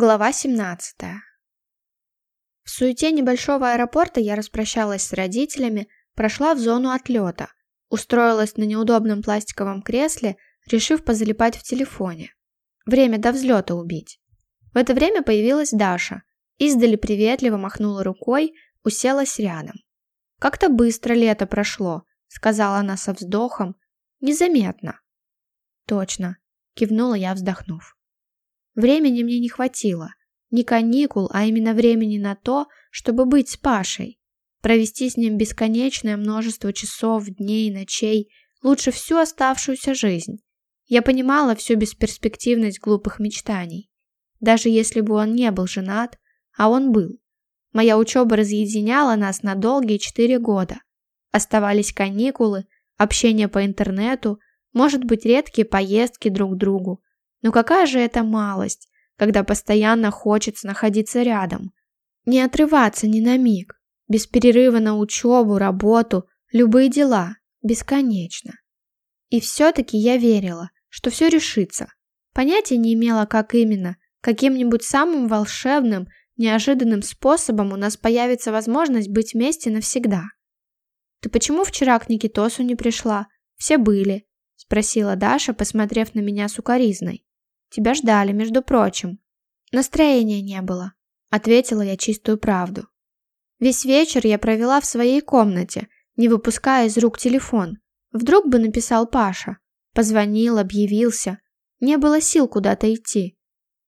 Глава 17 В суете небольшого аэропорта я распрощалась с родителями, прошла в зону отлета, устроилась на неудобном пластиковом кресле, решив позалипать в телефоне. Время до взлета убить. В это время появилась Даша. Издали приветливо махнула рукой, уселась рядом. «Как-то быстро лето прошло», — сказала она со вздохом. «Незаметно». «Точно», — кивнула я, вздохнув. Времени мне не хватило. Не каникул, а именно времени на то, чтобы быть с Пашей. Провести с ним бесконечное множество часов, дней, ночей, лучше всю оставшуюся жизнь. Я понимала всю бесперспективность глупых мечтаний. Даже если бы он не был женат, а он был. Моя учеба разъединяла нас на долгие четыре года. Оставались каникулы, общение по интернету, может быть, редкие поездки друг к другу, но какая же это малость, когда постоянно хочется находиться рядом. Не отрываться ни на миг. Без перерыва на учебу, работу, любые дела. Бесконечно. И все-таки я верила, что все решится. Понятия не имела, как именно. Каким-нибудь самым волшебным, неожиданным способом у нас появится возможность быть вместе навсегда. «Ты почему вчера к Никитосу не пришла? Все были», – спросила Даша, посмотрев на меня с укоризной. Тебя ждали, между прочим. Настроения не было, ответила я чистую правду. Весь вечер я провела в своей комнате, не выпуская из рук телефон. Вдруг бы написал Паша. Позвонил, объявился. Не было сил куда-то идти.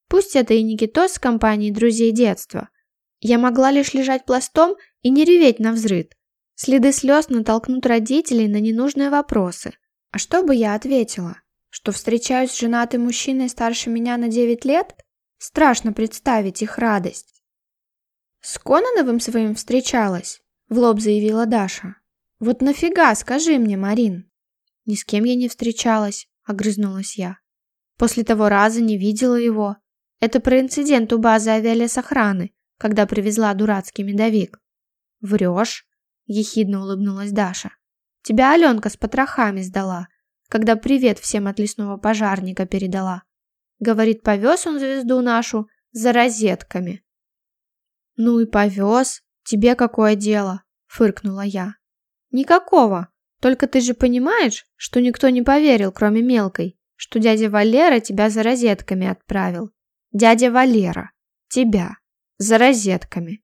Пусть это и Никитос с компанией друзей детства. Я могла лишь лежать пластом и не реветь на взрыд. Следы слез натолкнут родителей на ненужные вопросы. А что бы я ответила? что встречаюсь с женатым мужчиной старше меня на 9 лет? Страшно представить их радость. «С Кононовым своим встречалась?» — в лоб заявила Даша. «Вот нафига, скажи мне, Марин?» «Ни с кем я не встречалась», — огрызнулась я. «После того раза не видела его. Это про инцидент у базы авиалесохраны, когда привезла дурацкий медовик». «Врешь?» — ехидно улыбнулась Даша. «Тебя Аленка с потрохами сдала когда привет всем от лесного пожарника передала. Говорит, повез он звезду нашу за розетками. «Ну и повез. Тебе какое дело?» – фыркнула я. «Никакого. Только ты же понимаешь, что никто не поверил, кроме мелкой, что дядя Валера тебя за розетками отправил. Дядя Валера. Тебя. За розетками».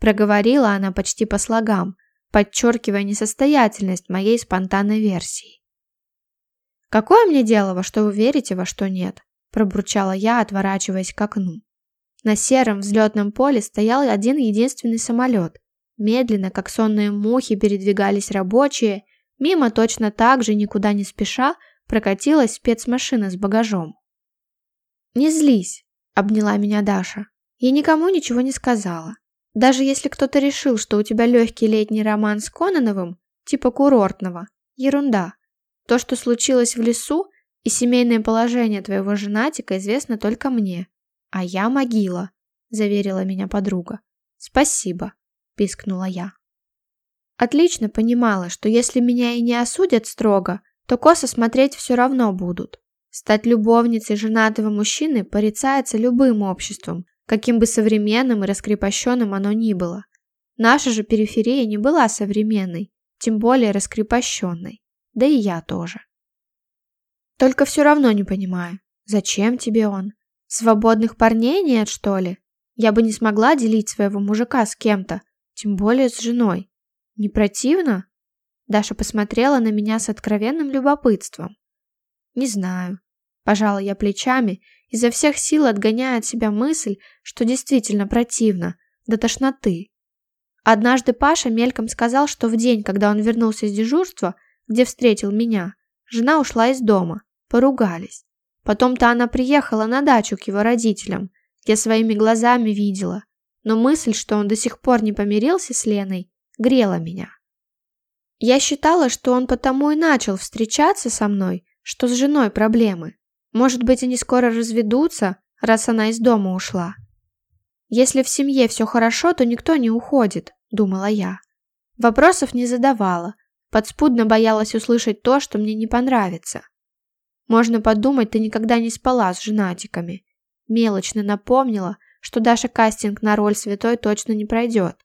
Проговорила она почти по слогам, подчеркивая несостоятельность моей спонтанной версии. «Какое мне дело, во что вы верите, во что нет?» пробурчала я, отворачиваясь к окну. На сером взлетном поле стоял один единственный самолет. Медленно, как сонные мухи, передвигались рабочие, мимо точно так же, никуда не спеша, прокатилась спецмашина с багажом. «Не злись», — обняла меня Даша. «Я никому ничего не сказала. Даже если кто-то решил, что у тебя легкий летний роман с Кононовым, типа курортного, ерунда. То, что случилось в лесу и семейное положение твоего женатика известно только мне. А я могила, заверила меня подруга. Спасибо, пискнула я. Отлично понимала, что если меня и не осудят строго, то косо смотреть все равно будут. Стать любовницей женатого мужчины порицается любым обществом, каким бы современным и раскрепощенным оно ни было. Наша же периферия не была современной, тем более раскрепощенной. Да и я тоже. Только все равно не понимаю, зачем тебе он? Свободных парней нет, что ли? Я бы не смогла делить своего мужика с кем-то, тем более с женой. Не противно? Даша посмотрела на меня с откровенным любопытством. Не знаю. Пожала я плечами, изо всех сил отгоняя от себя мысль, что действительно противно, до тошноты. Однажды Паша мельком сказал, что в день, когда он вернулся с дежурства – где встретил меня, жена ушла из дома, поругались. Потом-то она приехала на дачу к его родителям, я своими глазами видела, но мысль, что он до сих пор не помирился с Леной, грела меня. Я считала, что он потому и начал встречаться со мной, что с женой проблемы. Может быть, они скоро разведутся, раз она из дома ушла. Если в семье все хорошо, то никто не уходит, думала я. Вопросов не задавала, Подспудно боялась услышать то, что мне не понравится. Можно подумать, ты никогда не спала с женатиками. Мелочно напомнила, что Даша кастинг на роль святой точно не пройдет.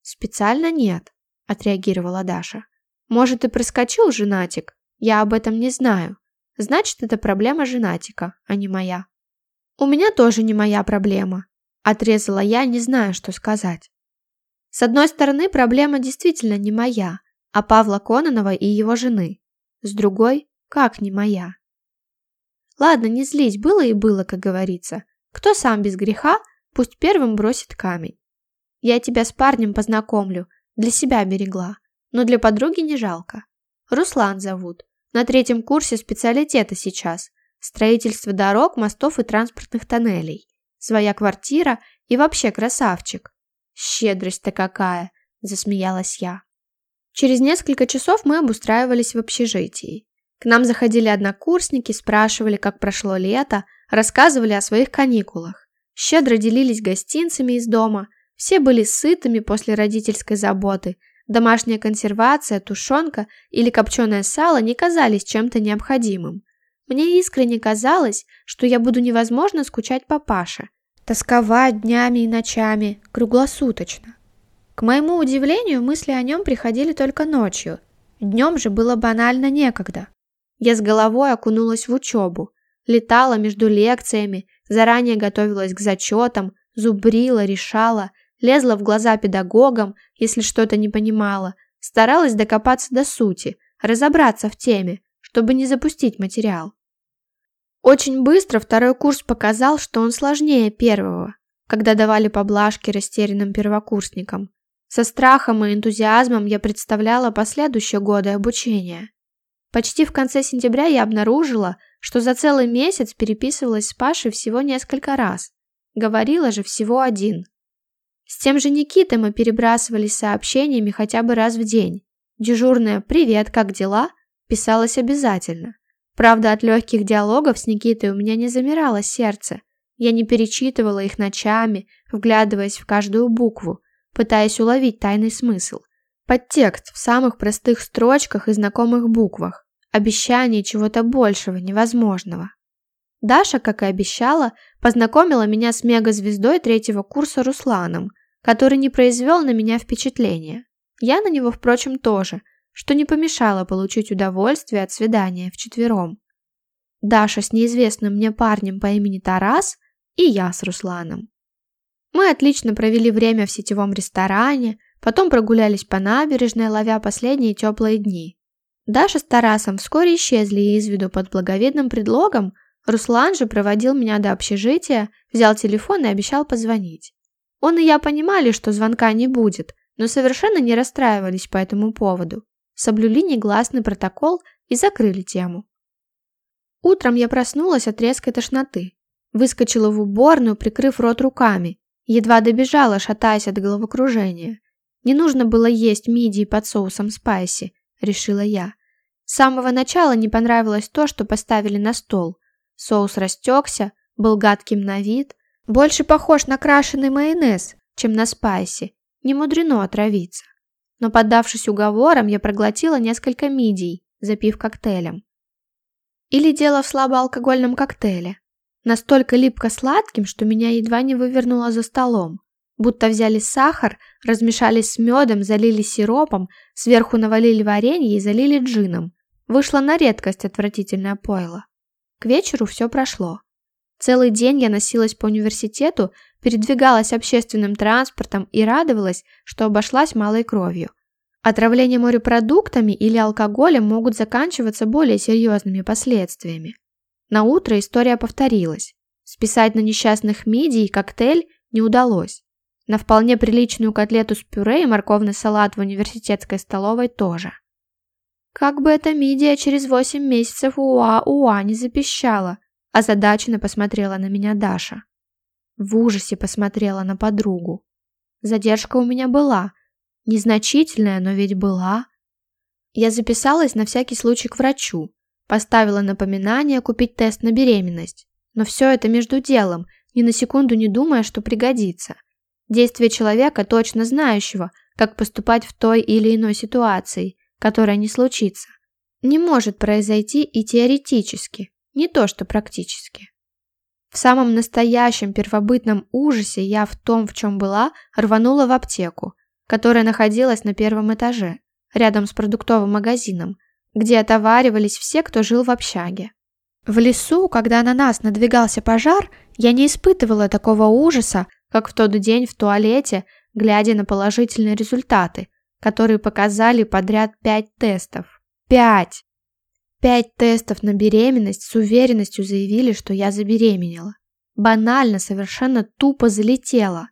«Специально нет», – отреагировала Даша. «Может, ты проскочил женатик? Я об этом не знаю. Значит, это проблема женатика, а не моя». «У меня тоже не моя проблема», – отрезала я, не зная, что сказать. «С одной стороны, проблема действительно не моя – а Павла Кононова и его жены. С другой, как не моя. Ладно, не злись, было и было, как говорится. Кто сам без греха, пусть первым бросит камень. Я тебя с парнем познакомлю, для себя берегла, но для подруги не жалко. Руслан зовут, на третьем курсе специалитета сейчас. Строительство дорог, мостов и транспортных тоннелей. Своя квартира и вообще красавчик. Щедрость-то какая, засмеялась я. Через несколько часов мы обустраивались в общежитии. К нам заходили однокурсники, спрашивали, как прошло лето, рассказывали о своих каникулах. Щедро делились гостинцами из дома, все были сытыми после родительской заботы, домашняя консервация, тушенка или копченое сало не казались чем-то необходимым. Мне искренне казалось, что я буду невозможно скучать по Паше, тосковать днями и ночами, круглосуточно. К Моему удивлению, мысли о нем приходили только ночью. Днем же было банально некогда. Я с головой окунулась в учебу. Летала между лекциями, заранее готовилась к зачетам, зубрила, решала, лезла в глаза педагогам, если что-то не понимала, старалась докопаться до сути, разобраться в теме, чтобы не запустить материал. Очень быстро второй курс показал, что он сложнее первого, когда давали поблажки растерянным первокурсникам. Со страхом и энтузиазмом я представляла последующие годы обучения. Почти в конце сентября я обнаружила, что за целый месяц переписывалась с Пашей всего несколько раз. Говорила же всего один. С тем же Никитой мы перебрасывались сообщениями хотя бы раз в день. Дежурная «Привет, как дела?» писалась обязательно. Правда, от легких диалогов с Никитой у меня не замирало сердце. Я не перечитывала их ночами, вглядываясь в каждую букву пытаясь уловить тайный смысл. Подтекст в самых простых строчках и знакомых буквах. Обещание чего-то большего, невозможного. Даша, как и обещала, познакомила меня с мегазвездой третьего курса Русланом, который не произвел на меня впечатления. Я на него, впрочем, тоже, что не помешало получить удовольствие от свидания вчетвером. Даша с неизвестным мне парнем по имени Тарас и я с Русланом. Мы отлично провели время в сетевом ресторане, потом прогулялись по набережной, ловя последние теплые дни. Даша с Тарасом вскоре исчезли из виду под благовидным предлогом, Руслан же проводил меня до общежития, взял телефон и обещал позвонить. Он и я понимали, что звонка не будет, но совершенно не расстраивались по этому поводу. Соблюли негласный протокол и закрыли тему. Утром я проснулась от резкой тошноты. Выскочила в уборную, прикрыв рот руками, Едва добежала, шатаясь от головокружения. Не нужно было есть мидии под соусом спайси, решила я. С самого начала не понравилось то, что поставили на стол. Соус растекся, был гадким на вид, больше похож на крашеный майонез, чем на спайси. Не мудрено отравиться. Но поддавшись уговорам, я проглотила несколько мидий, запив коктейлем. Или дело в слабоалкогольном коктейле. Настолько липко сладким, что меня едва не вывернуло за столом. Будто взяли сахар, размешали с медом, залили сиропом, сверху навалили варенье и залили джином. Вышло на редкость отвратительное пойло. К вечеру все прошло. Целый день я носилась по университету, передвигалась общественным транспортом и радовалась, что обошлась малой кровью. Отравление морепродуктами или алкоголем могут заканчиваться более серьезными последствиями. На утро история повторилась. Списать на несчастных мидий коктейль не удалось. На вполне приличную котлету с пюре и морковный салат в университетской столовой тоже. Как бы эта мидия через восемь месяцев уа-уа а не запищала, озадаченно посмотрела на меня Даша. В ужасе посмотрела на подругу. Задержка у меня была. Незначительная, но ведь была. Я записалась на всякий случай к врачу, Поставила напоминание купить тест на беременность. Но все это между делом, ни на секунду не думая, что пригодится. Действие человека, точно знающего, как поступать в той или иной ситуации, которая не случится, не может произойти и теоретически, не то что практически. В самом настоящем первобытном ужасе я в том, в чем была, рванула в аптеку, которая находилась на первом этаже, рядом с продуктовым магазином, где отоваривались все, кто жил в общаге. В лесу, когда на нас надвигался пожар, я не испытывала такого ужаса, как в тот день в туалете, глядя на положительные результаты, которые показали подряд пять тестов. Пять! Пять тестов на беременность с уверенностью заявили, что я забеременела. Банально, совершенно тупо залетела.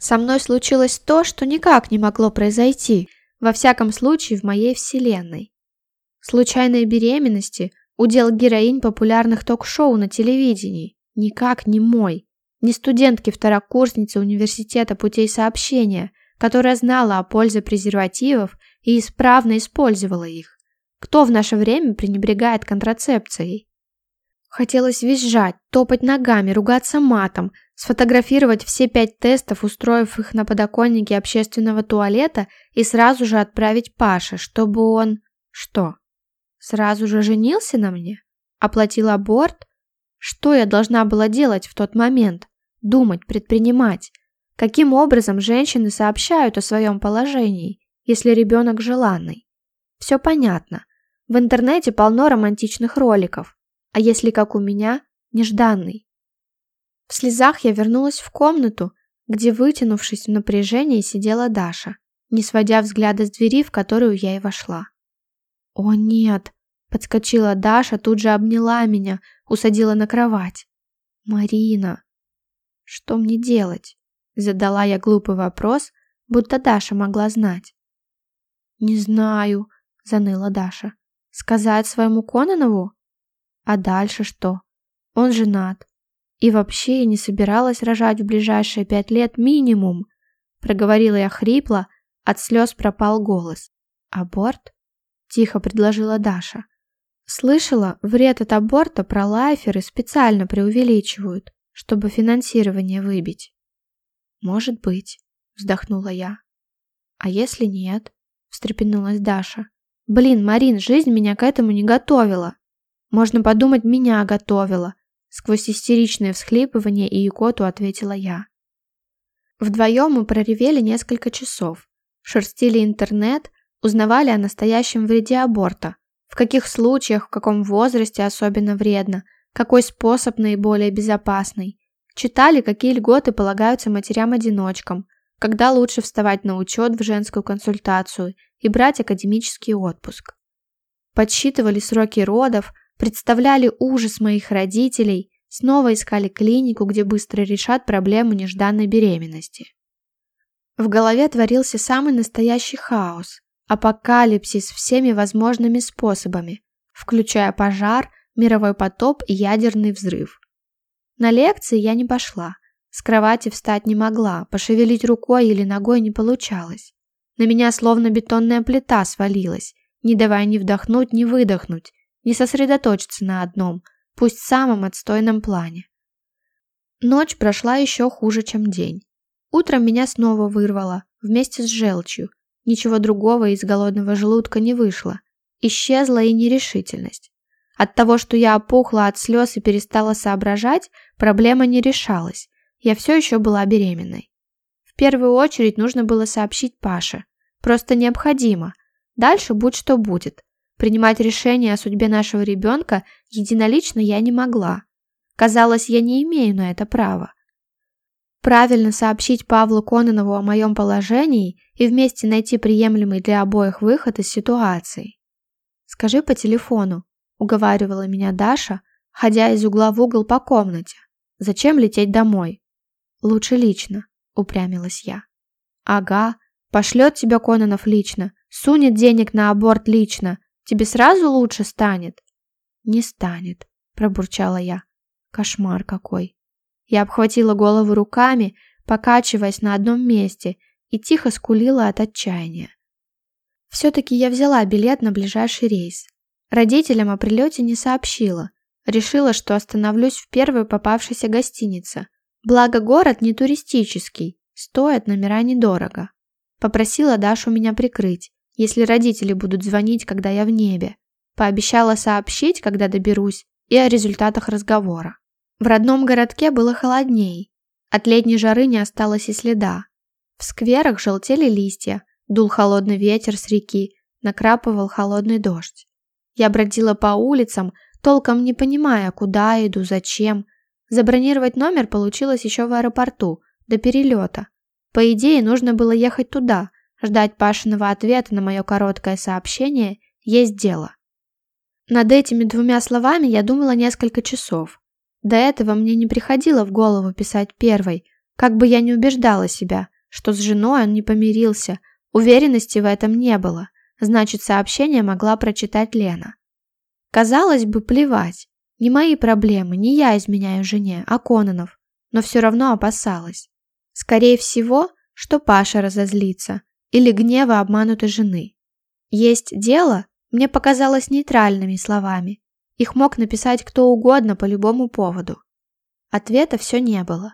Со мной случилось то, что никак не могло произойти, во всяком случае в моей вселенной. Случайная беременность – удел героинь популярных ток-шоу на телевидении. Никак не мой. Не студентки-второкурсницы университета путей сообщения, которая знала о пользе презервативов и исправно использовала их. Кто в наше время пренебрегает контрацепцией? Хотелось визжать, топать ногами, ругаться матом, сфотографировать все пять тестов, устроив их на подоконнике общественного туалета и сразу же отправить Паше, чтобы он... Что? Сразу же женился на мне? Оплатил аборт? Что я должна была делать в тот момент? Думать, предпринимать? Каким образом женщины сообщают о своем положении, если ребенок желанный? Все понятно. В интернете полно романтичных роликов. А если, как у меня, нежданный? В слезах я вернулась в комнату, где, вытянувшись в напряжении, сидела Даша, не сводя взгляда с двери, в которую я и вошла. «О, нет!» – подскочила Даша, тут же обняла меня, усадила на кровать. «Марина!» «Что мне делать?» – задала я глупый вопрос, будто Даша могла знать. «Не знаю», – заныла Даша. «Сказать своему Кононову? А дальше что? Он женат. И вообще я не собиралась рожать в ближайшие пять лет минимум», – проговорила я хрипло, от слез пропал голос. «Аборт?» тихо предложила Даша. Слышала, вред от аборта про лайферы специально преувеличивают, чтобы финансирование выбить. Может быть, вздохнула я. А если нет? встрепенулась Даша. Блин, Марин, жизнь меня к этому не готовила. Можно подумать, меня готовила. Сквозь истеричное всхлипывание и икоту ответила я. Вдвоем мы проревели несколько часов, шерстили интернет, Узнавали о настоящем вреде аборта, в каких случаях, в каком возрасте особенно вредно, какой способ наиболее безопасный. Читали, какие льготы полагаются матерям-одиночкам, когда лучше вставать на учет в женскую консультацию и брать академический отпуск. Подсчитывали сроки родов, представляли ужас моих родителей, снова искали клинику, где быстро решат проблему нежданной беременности. В голове творился самый настоящий хаос апокалипсис всеми возможными способами, включая пожар, мировой потоп и ядерный взрыв. На лекции я не пошла. С кровати встать не могла, пошевелить рукой или ногой не получалось. На меня словно бетонная плита свалилась, не давая ни вдохнуть, ни выдохнуть, не сосредоточиться на одном, пусть самом отстойном плане. Ночь прошла еще хуже, чем день. Утром меня снова вырвало, вместе с желчью, Ничего другого из голодного желудка не вышло. Исчезла и нерешительность. От того, что я опухла от слез и перестала соображать, проблема не решалась. Я все еще была беременной. В первую очередь нужно было сообщить Паше. Просто необходимо. Дальше будь что будет. Принимать решение о судьбе нашего ребенка единолично я не могла. Казалось, я не имею на это права правильно сообщить Павлу Кононову о моем положении и вместе найти приемлемый для обоих выход из ситуации. «Скажи по телефону», – уговаривала меня Даша, ходя из угла в угол по комнате. «Зачем лететь домой?» «Лучше лично», – упрямилась я. «Ага, пошлет тебя Кононов лично, сунет денег на аборт лично. Тебе сразу лучше станет?» «Не станет», – пробурчала я. «Кошмар какой!» Я обхватила голову руками, покачиваясь на одном месте, и тихо скулила от отчаяния. Все-таки я взяла билет на ближайший рейс. Родителям о прилете не сообщила. Решила, что остановлюсь в первой попавшейся гостинице. Благо город не туристический, стоят номера недорого. Попросила Дашу меня прикрыть, если родители будут звонить, когда я в небе. Пообещала сообщить, когда доберусь, и о результатах разговора. В родном городке было холодней. От летней жары не осталось и следа. В скверах желтели листья, дул холодный ветер с реки, накрапывал холодный дождь. Я бродила по улицам, толком не понимая, куда иду, зачем. Забронировать номер получилось еще в аэропорту, до перелета. По идее, нужно было ехать туда, ждать Пашиного ответа на мое короткое сообщение «Есть дело». Над этими двумя словами я думала несколько часов. До этого мне не приходило в голову писать первой, как бы я не убеждала себя, что с женой он не помирился, уверенности в этом не было, значит, сообщение могла прочитать Лена. Казалось бы, плевать, не мои проблемы, не я изменяю жене, а Кононов, но все равно опасалась. Скорее всего, что Паша разозлится или гнева обманутой жены. Есть дело, мне показалось нейтральными словами, их мог написать кто угодно по любому поводу. Ответа все не было.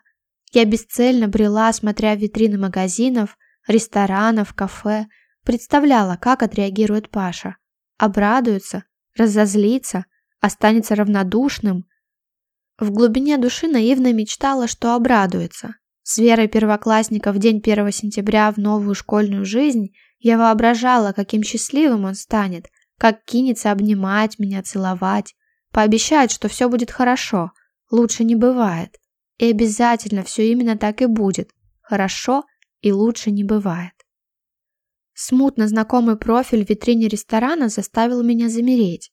Я бесцельно брела, смотря витрины магазинов, ресторанов, кафе, представляла, как отреагирует Паша. Обрадуется, разозлится, останется равнодушным. В глубине души наивно мечтала, что обрадуется. С верой первоклассника в день 1 сентября в новую школьную жизнь я воображала, каким счастливым он станет, как кинется обнимать меня, целовать пообещает, что все будет хорошо. Лучше не бывает. И обязательно все именно так и будет. Хорошо и лучше не бывает. Смутно знакомый профиль в витрине ресторана заставил меня замереть.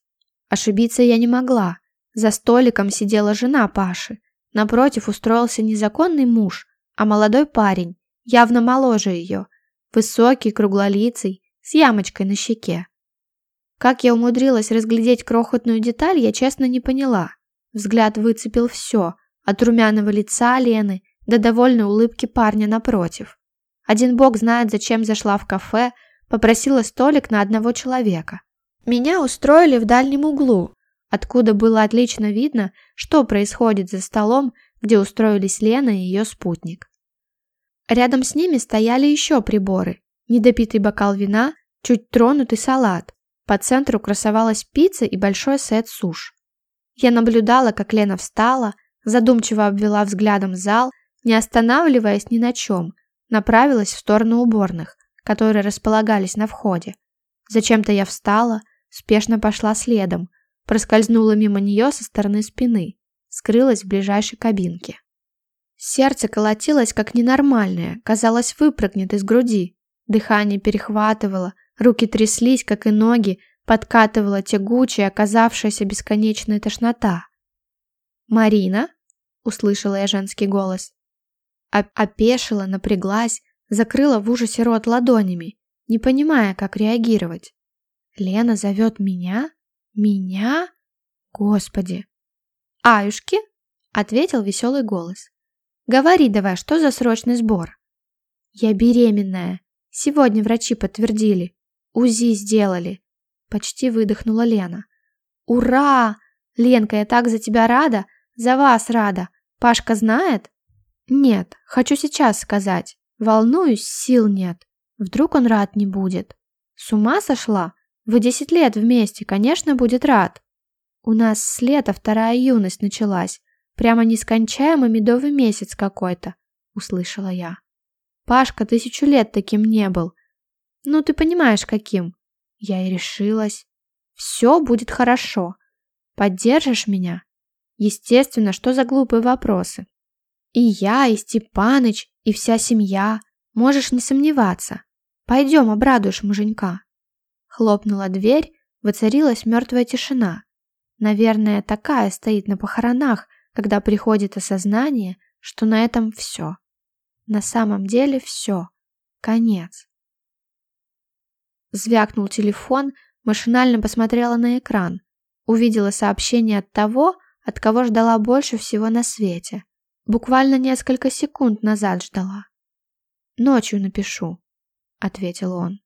Ошибиться я не могла. За столиком сидела жена Паши. Напротив устроился незаконный муж, а молодой парень, явно моложе ее, высокий, круглолицый, с ямочкой на щеке. Как я умудрилась разглядеть крохотную деталь, я честно не поняла. Взгляд выцепил все, от румяного лица Лены до довольной улыбки парня напротив. Один бог знает, зачем зашла в кафе, попросила столик на одного человека. Меня устроили в дальнем углу, откуда было отлично видно, что происходит за столом, где устроились Лена и ее спутник. Рядом с ними стояли еще приборы. Недопитый бокал вина, чуть тронутый салат. По центру красовалась пицца и большой сет суш. Я наблюдала, как Лена встала, задумчиво обвела взглядом зал, не останавливаясь ни на чем, направилась в сторону уборных, которые располагались на входе. Зачем-то я встала, спешно пошла следом, проскользнула мимо нее со стороны спины, скрылась в ближайшей кабинке. Сердце колотилось как ненормальное, казалось, выпрыгнет из груди. Дыхание перехватывало – Руки тряслись, как и ноги, подкатывала тягучая, оказавшаяся бесконечная тошнота. «Марина?» — услышала я женский голос. Опешила, напряглась, закрыла в ужасе рот ладонями, не понимая, как реагировать. «Лена зовет меня? Меня? Господи!» «Аюшки?» — ответил веселый голос. «Говори давай, что за срочный сбор?» «Я беременная. Сегодня врачи подтвердили. УЗИ сделали», — почти выдохнула Лена. «Ура! Ленка, я так за тебя рада! За вас рада! Пашка знает?» «Нет, хочу сейчас сказать. Волнуюсь, сил нет. Вдруг он рад не будет. С ума сошла? Вы десять лет вместе, конечно, будет рад. У нас с лета вторая юность началась. Прямо нескончаемый медовый месяц какой-то», — услышала я. «Пашка тысячу лет таким не был. Ну, ты понимаешь, каким. Я и решилась. Все будет хорошо. Поддержишь меня? Естественно, что за глупые вопросы. И я, и Степаныч, и вся семья. Можешь не сомневаться. Пойдем, обрадуешь муженька. Хлопнула дверь, воцарилась мертвая тишина. Наверное, такая стоит на похоронах, когда приходит осознание, что на этом все. На самом деле все. Конец. Звякнул телефон, машинально посмотрела на экран. Увидела сообщение от того, от кого ждала больше всего на свете. Буквально несколько секунд назад ждала. «Ночью напишу», — ответил он.